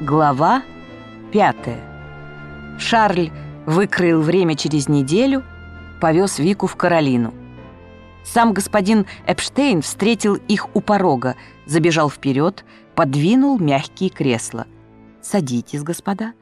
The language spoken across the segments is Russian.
Глава пятая. Шарль выкроил время через неделю, повез Вику в Каролину. Сам господин Эпштейн встретил их у порога, забежал вперед, подвинул мягкие кресла. «Садитесь, господа.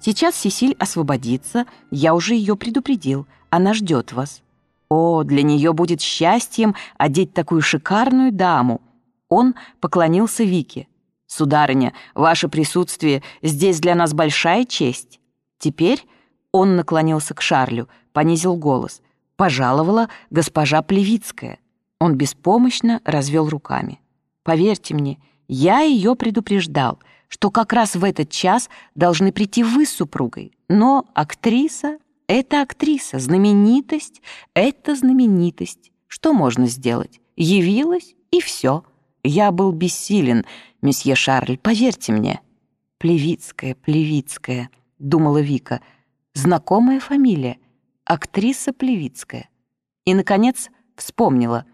Сейчас Сесиль освободится, я уже ее предупредил, она ждет вас. О, для нее будет счастьем одеть такую шикарную даму». Он поклонился Вике. «Сударыня, ваше присутствие здесь для нас большая честь». Теперь он наклонился к Шарлю, понизил голос. «Пожаловала госпожа Плевицкая». Он беспомощно развел руками. «Поверьте мне, я ее предупреждал, что как раз в этот час должны прийти вы с супругой. Но актриса — это актриса, знаменитость — это знаменитость. Что можно сделать? Явилась, и все. Я был бессилен, месье Шарль, поверьте мне». «Плевицкая, Плевицкая», — думала Вика. «Знакомая фамилия. Актриса Плевицкая». И, наконец, вспомнила.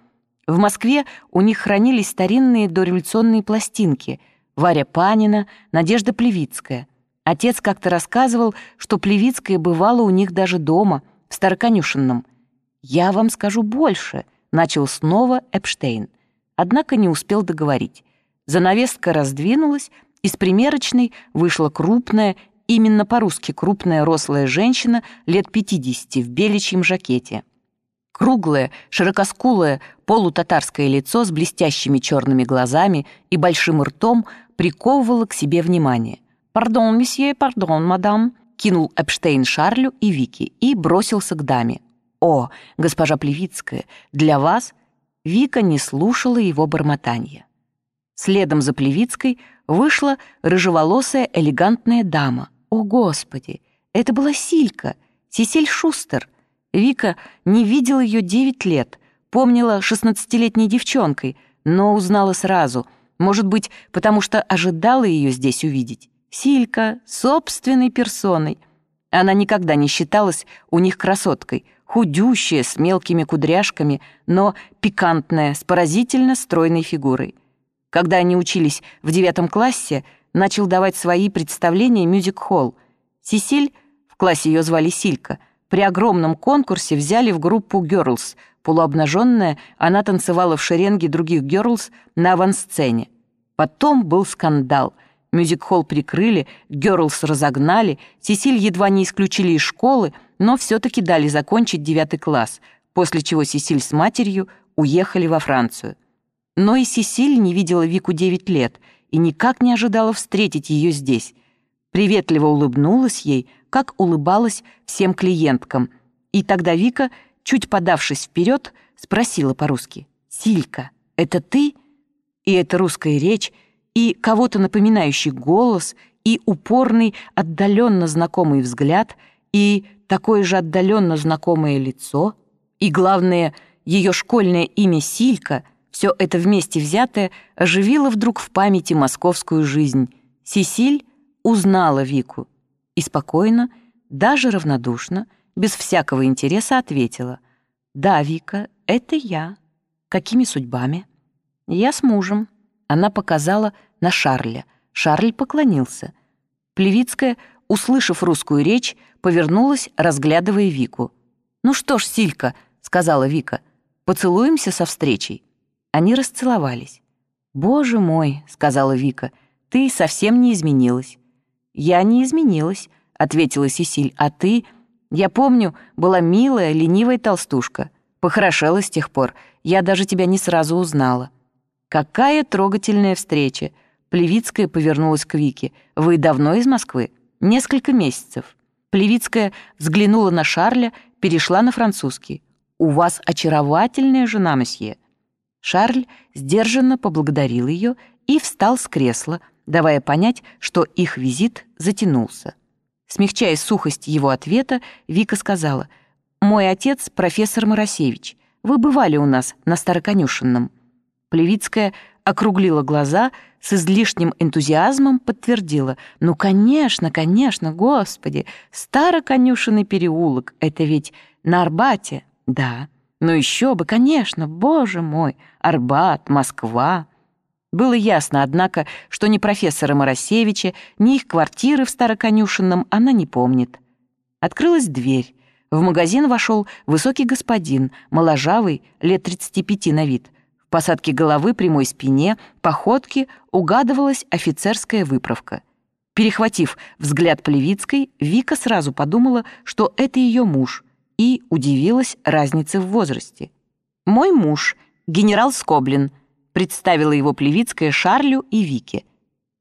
В Москве у них хранились старинные дореволюционные пластинки. Варя Панина, Надежда Плевицкая. Отец как-то рассказывал, что Плевицкая бывала у них даже дома, в Староконюшенном. «Я вам скажу больше», — начал снова Эпштейн. Однако не успел договорить. Занавеска раздвинулась, из примерочной вышла крупная, именно по-русски крупная рослая женщина лет 50 в беличьем жакете. Круглое, широкоскулое, полутатарское лицо с блестящими черными глазами и большим ртом приковывало к себе внимание. «Пардон, месье, пардон, мадам», кинул Эпштейн Шарлю и Вики и бросился к даме. «О, госпожа Плевицкая, для вас...» Вика не слушала его бормотания. Следом за Плевицкой вышла рыжеволосая элегантная дама. О, Господи! Это была Силька, Сисель Шустер. Вика не видела ее девять лет, помнила шестнадцатилетней девчонкой, но узнала сразу, может быть, потому что ожидала ее здесь увидеть. Силька, собственной персоной. Она никогда не считалась у них красоткой, худющая, с мелкими кудряшками, но пикантная, с поразительно стройной фигурой. Когда они учились в девятом классе, начал давать свои представления мюзик-холл. Сесиль, в классе ее звали Силька, при огромном конкурсе взяли в группу «Герлз». Полуобнаженная, она танцевала в шеренге других «Герлз» на авансцене. Потом был скандал. Мюзик-холл прикрыли, «Герлз» разогнали, Сесиль едва не исключили из школы, но все-таки дали закончить девятый класс, после чего Сесиль с матерью уехали во Францию. Но и Сесиль не видела Вику девять лет и никак не ожидала встретить ее здесь. Приветливо улыбнулась ей, как улыбалась всем клиенткам. И тогда Вика, чуть подавшись вперед, спросила по-русски. «Силька, это ты?» И эта русская речь, и кого-то напоминающий голос, и упорный, отдаленно знакомый взгляд, и такое же отдаленно знакомое лицо, и, главное, ее школьное имя Силька — все это вместе взятое оживило вдруг в памяти московскую жизнь. Сесиль узнала Вику и спокойно, даже равнодушно, без всякого интереса ответила. «Да, Вика, это я. Какими судьбами?» «Я с мужем». Она показала на Шарля. Шарль поклонился. Плевицкая, услышав русскую речь, повернулась, разглядывая Вику. «Ну что ж, Силька», — сказала Вика, — «поцелуемся со встречей». Они расцеловались. «Боже мой», — сказала Вика, — «ты совсем не изменилась». «Я не изменилась», — ответила Сесиль, «а ты...» «Я помню, была милая, ленивая толстушка. Похорошела с тех пор. Я даже тебя не сразу узнала». «Какая трогательная встреча!» Плевицкая повернулась к Вике. «Вы давно из Москвы?» «Несколько месяцев». Плевицкая взглянула на Шарля, перешла на французский. «У вас очаровательная жена, месье. Шарль сдержанно поблагодарил ее и встал с кресла, давая понять, что их визит затянулся. Смягчая сухость его ответа, Вика сказала, «Мой отец — профессор Моросевич. Вы бывали у нас на Староконюшенном». Плевицкая округлила глаза, с излишним энтузиазмом подтвердила, «Ну, конечно, конечно, господи, Староконюшенный переулок, это ведь на Арбате, да». Ну еще бы, конечно, боже мой, Арбат, Москва. Было ясно, однако, что ни профессора Моросевича, ни их квартиры в Староконюшенном она не помнит. Открылась дверь. В магазин вошел высокий господин, моложавый, лет 35 на вид. В посадке головы, прямой спине, походке угадывалась офицерская выправка. Перехватив взгляд Плевицкой, Вика сразу подумала, что это ее муж, и удивилась разнице в возрасте. «Мой муж, генерал Скоблин», представила его Плевицкая Шарлю и Вике.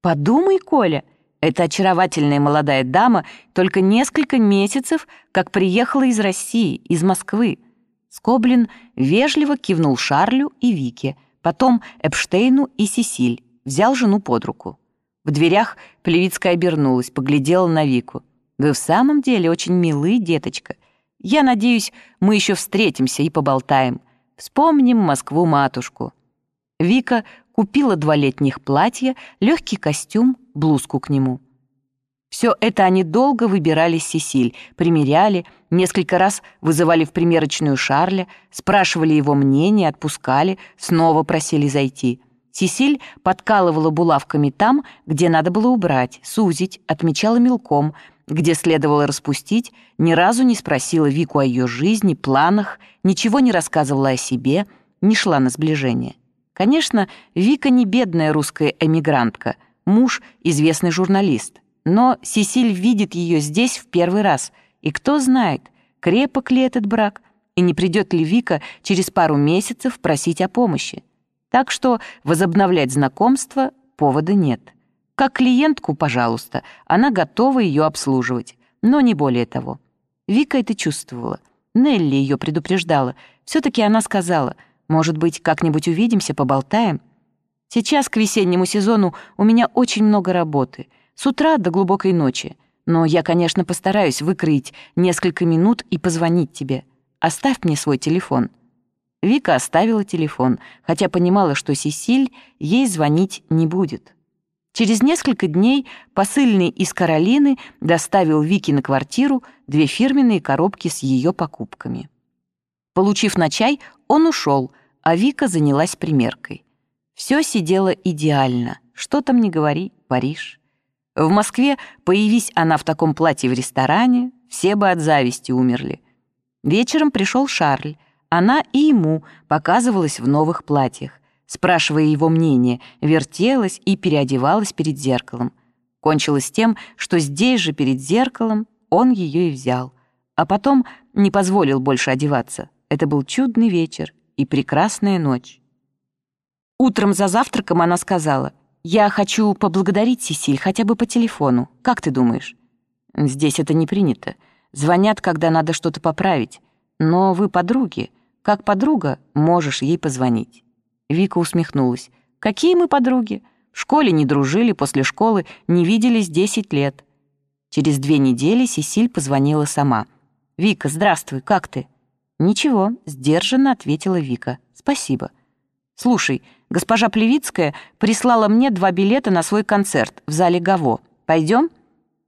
«Подумай, Коля, эта очаровательная молодая дама только несколько месяцев как приехала из России, из Москвы». Скоблин вежливо кивнул Шарлю и Вике, потом Эпштейну и Сесиль, взял жену под руку. В дверях Плевицкая обернулась, поглядела на Вику. «Вы в самом деле очень милы, деточка. Я надеюсь, мы еще встретимся и поболтаем. Вспомним Москву-матушку». Вика купила два летних платья, легкий костюм, блузку к нему. Все это они долго выбирали Сесиль, примеряли, несколько раз вызывали в примерочную Шарля, спрашивали его мнение, отпускали, снова просили зайти. Сесиль подкалывала булавками там, где надо было убрать, сузить, отмечала мелком, где следовало распустить, ни разу не спросила Вику о ее жизни, планах, ничего не рассказывала о себе, не шла на сближение. Конечно, Вика не бедная русская эмигрантка, муж — известный журналист. Но Сесиль видит ее здесь в первый раз, и кто знает, крепок ли этот брак, и не придет ли Вика через пару месяцев просить о помощи. Так что возобновлять знакомство повода нет. Как клиентку, пожалуйста, она готова ее обслуживать, но не более того. Вика это чувствовала. Нелли ее предупреждала. Все-таки она сказала — может быть, как-нибудь увидимся, поболтаем? Сейчас к весеннему сезону у меня очень много работы. С утра до глубокой ночи. Но я, конечно, постараюсь выкроить несколько минут и позвонить тебе. Оставь мне свой телефон». Вика оставила телефон, хотя понимала, что Сесиль ей звонить не будет. Через несколько дней посыльный из Каролины доставил Вике на квартиру две фирменные коробки с ее покупками. Получив на чай, он ушел, а Вика занялась примеркой. Все сидело идеально, что там не говори, Париж. В Москве, появись она в таком платье в ресторане, все бы от зависти умерли. Вечером пришел Шарль, она и ему показывалась в новых платьях, спрашивая его мнение, вертелась и переодевалась перед зеркалом. Кончилось тем, что здесь же перед зеркалом он ее и взял, а потом не позволил больше одеваться. Это был чудный вечер, и прекрасная ночь. Утром за завтраком она сказала, «Я хочу поблагодарить Сесиль хотя бы по телефону. Как ты думаешь?» «Здесь это не принято. Звонят, когда надо что-то поправить. Но вы подруги. Как подруга можешь ей позвонить». Вика усмехнулась. «Какие мы подруги? В школе не дружили, после школы не виделись десять лет». Через две недели Сесиль позвонила сама. «Вика, здравствуй, как ты?» «Ничего», — сдержанно ответила Вика. «Спасибо». «Слушай, госпожа Плевицкая прислала мне два билета на свой концерт в зале Гаво. Пойдем?»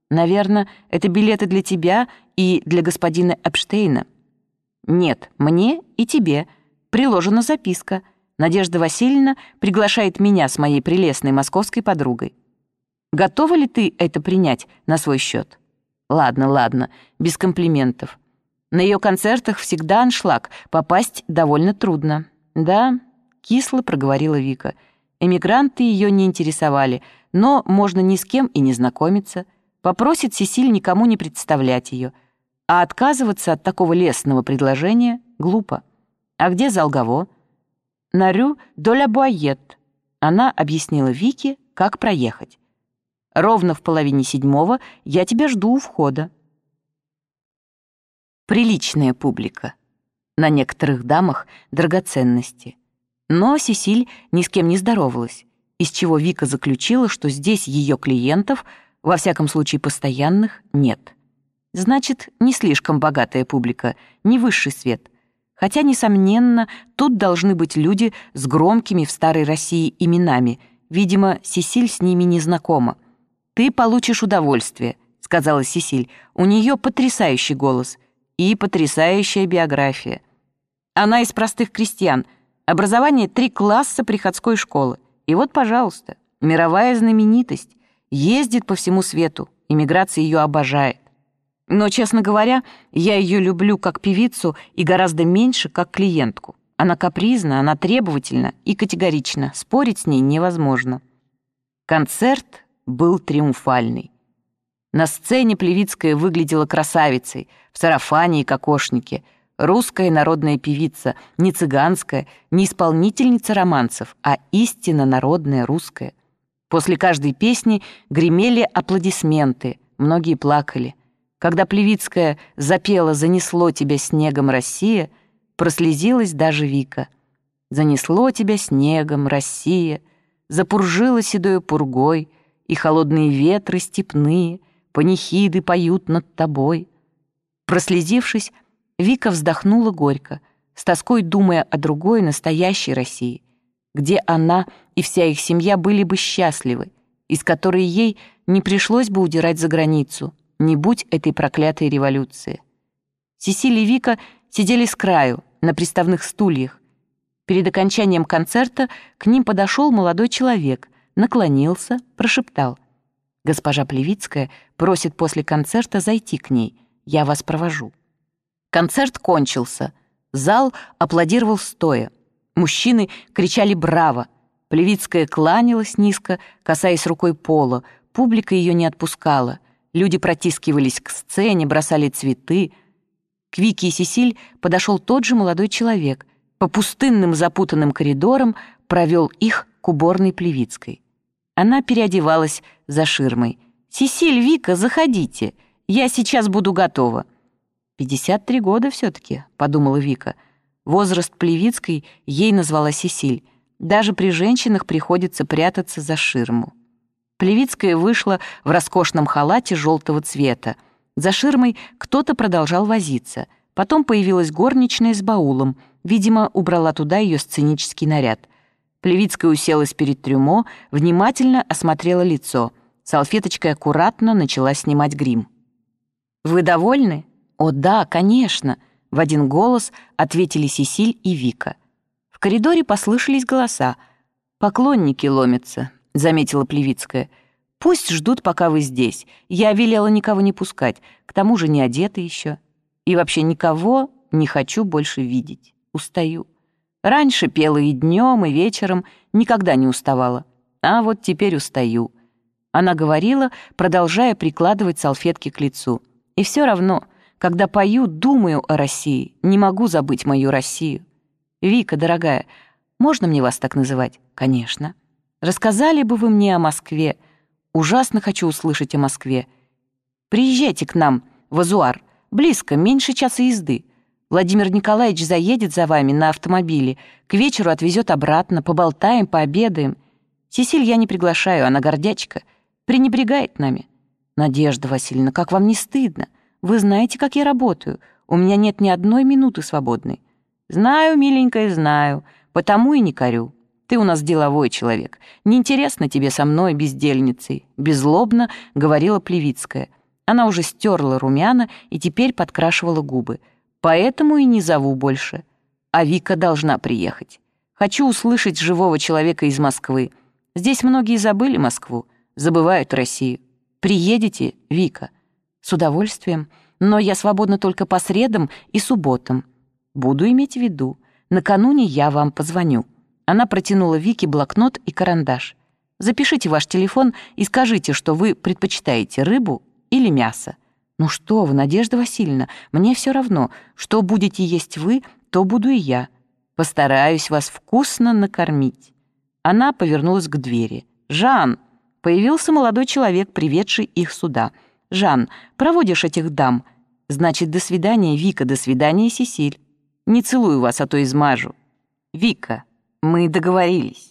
«Наверное, это билеты для тебя и для господина Эпштейна». «Нет, мне и тебе. Приложена записка. Надежда Васильевна приглашает меня с моей прелестной московской подругой. Готова ли ты это принять на свой счет?» «Ладно, ладно, без комплиментов. На ее концертах всегда аншлаг, попасть довольно трудно. Да, кисло проговорила Вика. Эмигранты ее не интересовали, но можно ни с кем и не знакомиться. Попросит Сесиль никому не представлять ее. А отказываться от такого лестного предложения глупо. А где Залгаво? На рю Доля Буайет. Она объяснила Вике, как проехать. Ровно в половине седьмого я тебя жду у входа приличная публика. На некоторых дамах драгоценности. Но Сесиль ни с кем не здоровалась, из чего Вика заключила, что здесь ее клиентов, во всяком случае постоянных, нет. Значит, не слишком богатая публика, не высший свет. Хотя, несомненно, тут должны быть люди с громкими в Старой России именами. Видимо, Сесиль с ними не знакома. «Ты получишь удовольствие», — сказала Сесиль. «У нее потрясающий голос и потрясающая биография. Она из простых крестьян, образование три класса приходской школы, И вот, пожалуйста, мировая знаменитость, ездит по всему свету, иммиграция ее обожает. Но, честно говоря, я ее люблю как певицу и гораздо меньше как клиентку. Она капризна, она требовательна и категорична, спорить с ней невозможно. Концерт был триумфальный. На сцене Плевицкая выглядела красавицей, в сарафане и кокошнике, русская народная певица, не цыганская, не исполнительница романсов, а истинно народная русская. После каждой песни гремели аплодисменты, многие плакали. Когда Плевицкая запела «Занесло тебя снегом, Россия», прослезилась даже Вика. «Занесло тебя снегом, Россия», запуржило седою пургой, и холодные ветры степные, панихиды поют над тобой. Прослезившись, Вика вздохнула горько, с тоской думая о другой настоящей России, где она и вся их семья были бы счастливы, из которой ей не пришлось бы удирать за границу, не будь этой проклятой революции. Сесиль и Вика сидели с краю, на приставных стульях. Перед окончанием концерта к ним подошел молодой человек, наклонился, прошептал. «Госпожа Плевицкая просит после концерта зайти к ней. Я вас провожу». Концерт кончился. Зал аплодировал стоя. Мужчины кричали «Браво!». Плевицкая кланялась низко, касаясь рукой пола. Публика ее не отпускала. Люди протискивались к сцене, бросали цветы. К Вике и Сесиль подошел тот же молодой человек. По пустынным запутанным коридорам провел их к уборной Плевицкой. Она переодевалась за ширмой. «Сесиль, Вика, заходите. Я сейчас буду готова». «Пятьдесят три года все-таки», — подумала Вика. Возраст Плевицкой ей назвала Сесиль. Даже при женщинах приходится прятаться за ширму. Плевицкая вышла в роскошном халате желтого цвета. За ширмой кто-то продолжал возиться. Потом появилась горничная с баулом. Видимо, убрала туда ее сценический наряд. Плевицкая уселась перед трюмо, внимательно осмотрела лицо. Салфеточкой аккуратно начала снимать грим. «Вы довольны?» «О да, конечно!» — в один голос ответили Сесиль и Вика. В коридоре послышались голоса. «Поклонники ломятся», — заметила Плевицкая. «Пусть ждут, пока вы здесь. Я велела никого не пускать. К тому же не одета еще. И вообще никого не хочу больше видеть. Устаю. Раньше пела и днем, и вечером, никогда не уставала. А вот теперь устаю». Она говорила, продолжая прикладывать салфетки к лицу. «И все равно когда пою, думаю о России, не могу забыть мою Россию. Вика, дорогая, можно мне вас так называть? Конечно. Рассказали бы вы мне о Москве. Ужасно хочу услышать о Москве. Приезжайте к нам в Азуар. Близко, меньше часа езды. Владимир Николаевич заедет за вами на автомобиле. К вечеру отвезет обратно, поболтаем, пообедаем. Сесиль я не приглашаю, она гордячка. Пренебрегает нами. Надежда Васильевна, как вам не стыдно? Вы знаете, как я работаю. У меня нет ни одной минуты свободной. Знаю, миленькая, знаю. Потому и не корю. Ты у нас деловой человек. Неинтересно тебе со мной, бездельницей. Беззлобно говорила Плевицкая. Она уже стерла румяна и теперь подкрашивала губы. Поэтому и не зову больше. А Вика должна приехать. Хочу услышать живого человека из Москвы. Здесь многие забыли Москву, забывают Россию. Приедете, Вика?» «С удовольствием, но я свободна только по средам и субботам. Буду иметь в виду. Накануне я вам позвоню». Она протянула Вике блокнот и карандаш. «Запишите ваш телефон и скажите, что вы предпочитаете рыбу или мясо. Ну что вы, Надежда Васильевна, мне все равно. Что будете есть вы, то буду и я. Постараюсь вас вкусно накормить». Она повернулась к двери. «Жан!» Появился молодой человек, приведший их сюда — Жан, проводишь этих дам? Значит, до свидания, Вика, до свидания, Сесиль. Не целую вас, а то измажу. Вика, мы договорились.